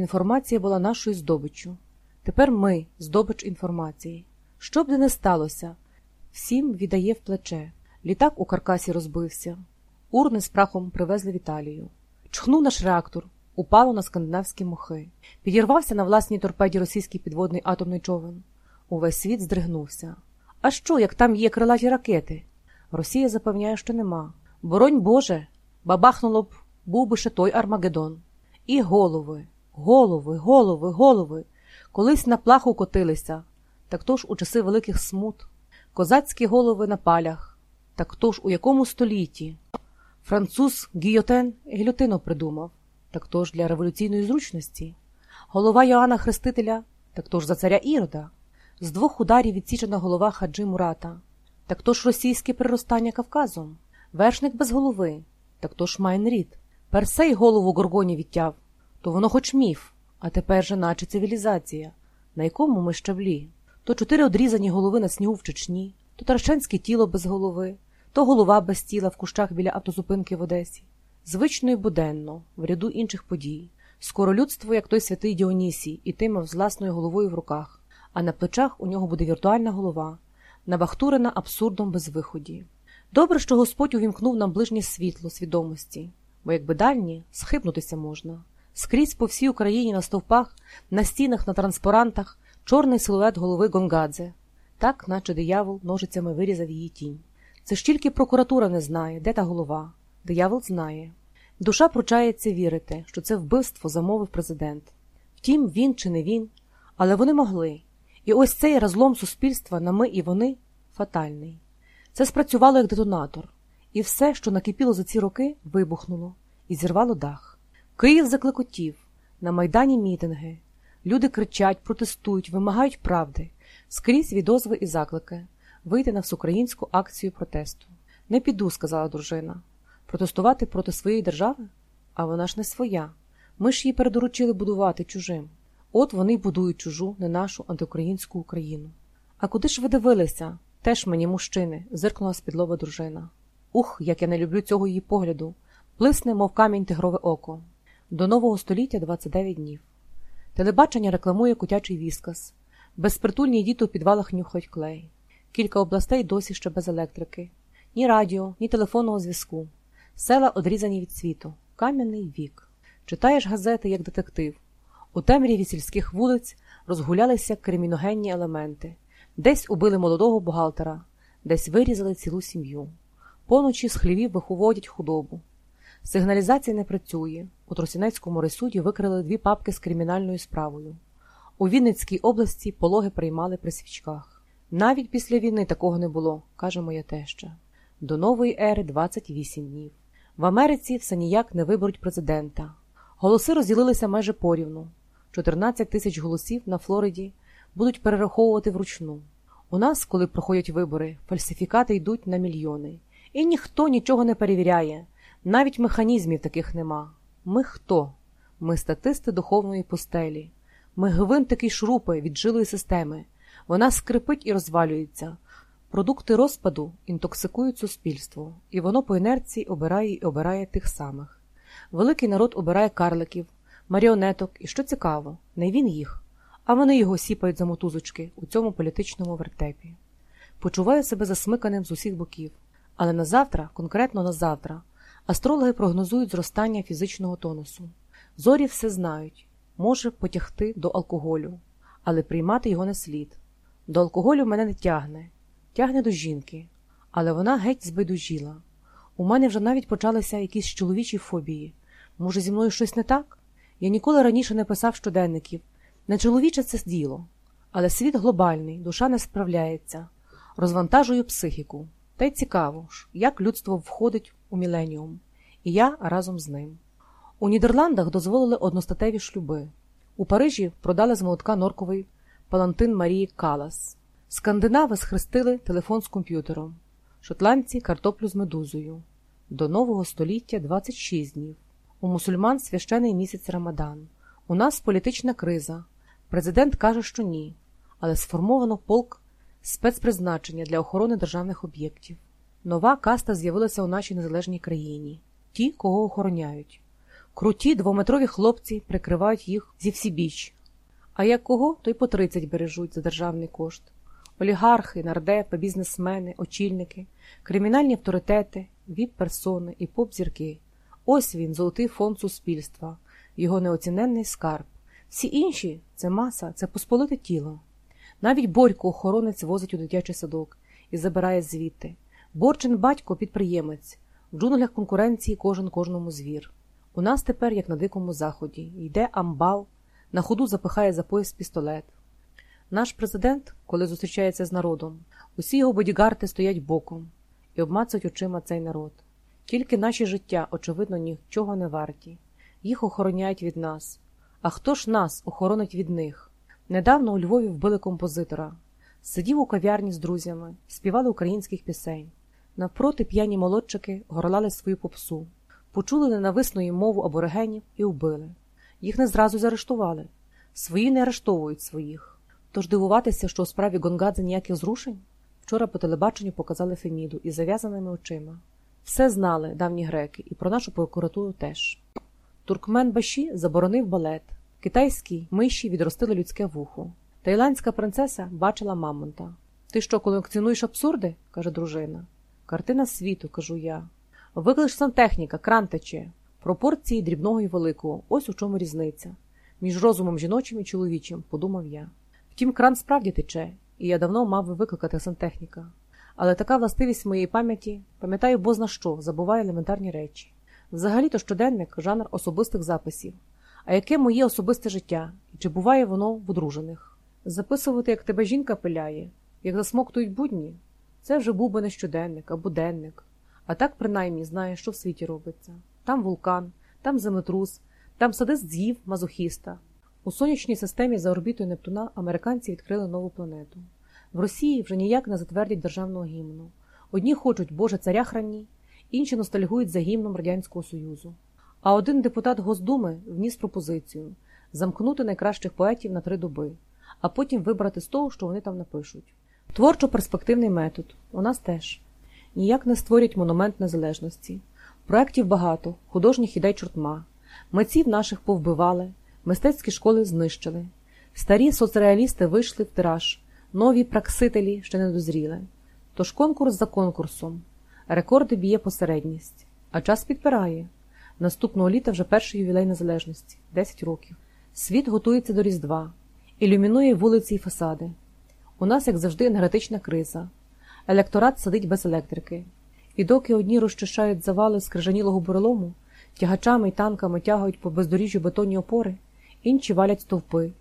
Інформація була нашою здобиччю. Тепер ми здобич інформації. Що б де не сталося, всім віддає в плече. Літак у каркасі розбився, урни з прахом привезли в Італію. Чхнув наш реактор, упало на скандинавські мохи. Підірвався на власній торпеді російський підводний атомний човен. Увесь світ здригнувся. А що, як там є крилаті ракети? Росія запевняє, що нема. Боронь Боже, бабахнуло б, був би ще той Армагеддон. І голови, голови, голови, голови. Колись на плаху котилися, так то ж у часи великих смут. Козацькі голови на палях, так то ж у якому столітті? Француз Гійотен гільотину придумав, так то ж для революційної зручності. Голова Йоанна Хрестителя, так то ж за царя Ірода. З двох ударів відсічена голова Хаджи Мурата, так то ж російське приростання Кавказом. Вершник без голови, так то ж Майнрід. Персей голову Горгоні відтяв, то воно хоч міф, а тепер же наче цивілізація, на якому ми щаблі. То чотири одрізані голови на снігу в Чечні, то таршенське тіло без голови, то голова без тіла в кущах біля автозупинки в Одесі. Звично і буденно, в ряду інших подій. Скоро людство, як той святий Діонісій, ітиме з власною головою в руках, а на плечах у нього буде віртуальна голова, набахтурена абсурдом без виході. Добре, що Господь увімкнув нам ближнє світло свідомості, бо якби дальні схибнутися можна. Скрізь по всій Україні на стовпах, на стінах, на транспарантах чорний силует голови Гонгадзе, так, наче диявол ножицями вирізав її тінь. Це ж тільки прокуратура не знає, де та голова. Диявол знає. Душа пручається вірити, що це вбивство замовив президент. Втім, він чи не він, але вони могли. І ось цей розлом суспільства на ми і вони фатальний. Це спрацювало як детонатор, і все, що накипіло за ці роки, вибухнуло і зірвало дах. Київ заклекотів, на майдані мітинги. Люди кричать, протестують, вимагають правди, скрізь відозви і заклики вийти на всеукраїнську акцію протесту. Не піду, сказала дружина. Протестувати проти своєї держави? А вона ж не своя. Ми ж її передоручили будувати чужим. От вони й будують чужу, не нашу антиукраїнську Україну. А куди ж ви дивилися? Теж мені, мужчини, зиркнула з підлова дружина. Ух, як я не люблю цього її погляду. Плисне, мов камінь тигрове око. До нового століття 29 днів. Телебачення рекламує кутячий віскас. Безпритульні діти у підвалах нюхають клей. Кілька областей досі ще без електрики. Ні радіо, ні телефонного зв'язку. Села одрізані від світу. Кам'яний вік. Читаєш газети як детектив. У темряві сільських вулиць розгулялися криміногенні елементи. Десь убили молодого бухгалтера, десь вирізали цілу сім'ю. Поночі з хлівів виховодять худобу. Сигналізація не працює. У Тросінецькому райсуді викрили дві папки з кримінальною справою. У Вінницькій області пологи приймали при свічках. Навіть після війни такого не було, каже моя теща. До нової ери 28 днів. В Америці все ніяк не виберуть президента. Голоси розділилися майже порівну. 14 тисяч голосів на Флориді будуть перераховувати вручну. У нас, коли проходять вибори, фальсифікати йдуть на мільйони. І ніхто нічого не перевіряє. Навіть механізмів таких нема. Ми хто? Ми статисти духовної пустелі. Ми гвинтики й шрупи від жилої системи. Вона скрипить і розвалюється. Продукти розпаду інтоксикують суспільство, і воно по інерції обирає і обирає тих самих. Великий народ обирає карликів, маріонеток, і що цікаво, не він їх, а вони його сіпають за мотузочки у цьому політичному вертепі. Почуваю себе засмиканим з усіх боків, але на завтра, конкретно на завтра, астрологи прогнозують зростання фізичного тонусу. Зорі все знають, може потягти до алкоголю, але приймати його не слід. До алкоголю мене не тягне, тягне до жінки, але вона геть збайдужіла. У мене вже навіть почалися якісь чоловічі фобії. Може, зі мною щось не так? Я ніколи раніше не писав щоденників. Не чоловіче це діло. Але світ глобальний, душа не справляється. Розвантажую психіку. Та й цікаво ж, як людство входить у міленіум. І я разом з ним. У Нідерландах дозволили одностатеві шлюби. У Парижі продали з молотка норковий палантин Марії Калас. Скандинави схрестили телефон з комп'ютером. Шотландці картоплю з медузою. До нового століття 26 днів. У мусульман священий місяць Рамадан. У нас політична криза. Президент каже, що ні, але сформовано полк спецпризначення для охорони державних об'єктів. Нова каста з'явилася у нашій незалежній країні ті, кого охороняють. Круті двометрові хлопці прикривають їх зі всібіч. А як кого, то й по 30 бережуть за державний кошт. Олігархи, нардепи, бізнесмени, очільники, кримінальні авторитети, віп-персони і поп-зірки. Ось він, золотий фонд суспільства, його неоціненний скарб. Всі інші це маса, це посполите тіло. Навіть Борько охоронець возить у дитячий садок і забирає звідти. Борчин батько підприємець. В джунглях конкуренції кожен кожному звір. У нас тепер, як на дикому заході, йде амбал, на ходу запихає за пояс пістолет. Наш президент, коли зустрічається з народом, усі його бодігарти стоять боком і обмацують очима цей народ. Тільки наші життя, очевидно, нічого не варті. Їх охороняють від нас. А хто ж нас охоронить від них? Недавно у Львові вбили композитора. Сидів у кав'ярні з друзями, співали українських пісень. Навпроти п'яні молодчики горлали свою попсу, почули ненависну мову аборигенів і вбили. Їх не зразу заарештували. Свої не арештовують своїх. Тож дивуватися, що у справі Гонгадзе ніяких зрушень? Вчора по телебаченню показали Феміду із зав'язаними очима. Все знали давні греки, і про нашу прокуратуру теж. Туркмен Баші заборонив балет. Китайські миші відростили людське вухо. Таїландська принцеса бачила мамонта. Ти що, колекціонуєш абсурди? каже дружина. Картина світу, кажу я. Виклич сантехніка, кран тече. Пропорції дрібного і великого. Ось у чому різниця. Між розумом жіночим і чоловічим, подумав я. Втім, кран справді тече, і я давно мав викликати сантехніка. Але така властивість моєї пам'яті, пам'ятаю бозна що, забуває елементарні речі. Взагалі-то щоденник жанр особистих записів. А яке моє особисте життя, і чи буває воно в одружених? Записувати, як тебе жінка пиляє, як засмоктують будні, це вже був би не щоденник або денник. А так, принаймні, знає, що в світі робиться. Там вулкан, там землетрус, там садист з'їв мазохіста. У сонячній системі за орбітою Нептуна американці відкрили нову планету. В Росії вже ніяк не затвердять державного гімну. Одні хочуть Боже царя храні, інші ностальгують за гімном Радянського Союзу. А один депутат Госдуми вніс пропозицію замкнути найкращих поетів на три доби, а потім вибрати з того, що вони там напишуть. Творчо-перспективний метод у нас теж ніяк не створять монумент незалежності. Проєктів багато, художніх ідей чортма. Митців наших повбивали, мистецькі школи знищили. Старі соцреалісти вийшли в тираж, нові праксителі ще не дозріли. Тож конкурс за конкурсом. Рекорди б'є посередність, а час підпирає. Наступного літа вже перший ювілей незалежності 10 років. Світ готується до Різдва, ілюмінує вулиці й фасади. У нас, як завжди, енергетична криза. Електорат сидить без електрики. І доки одні розчищають завали з крижанілого бурелому, тягачами й танками тягають по бездоріжжю бетонні опори, інші валять стовпи,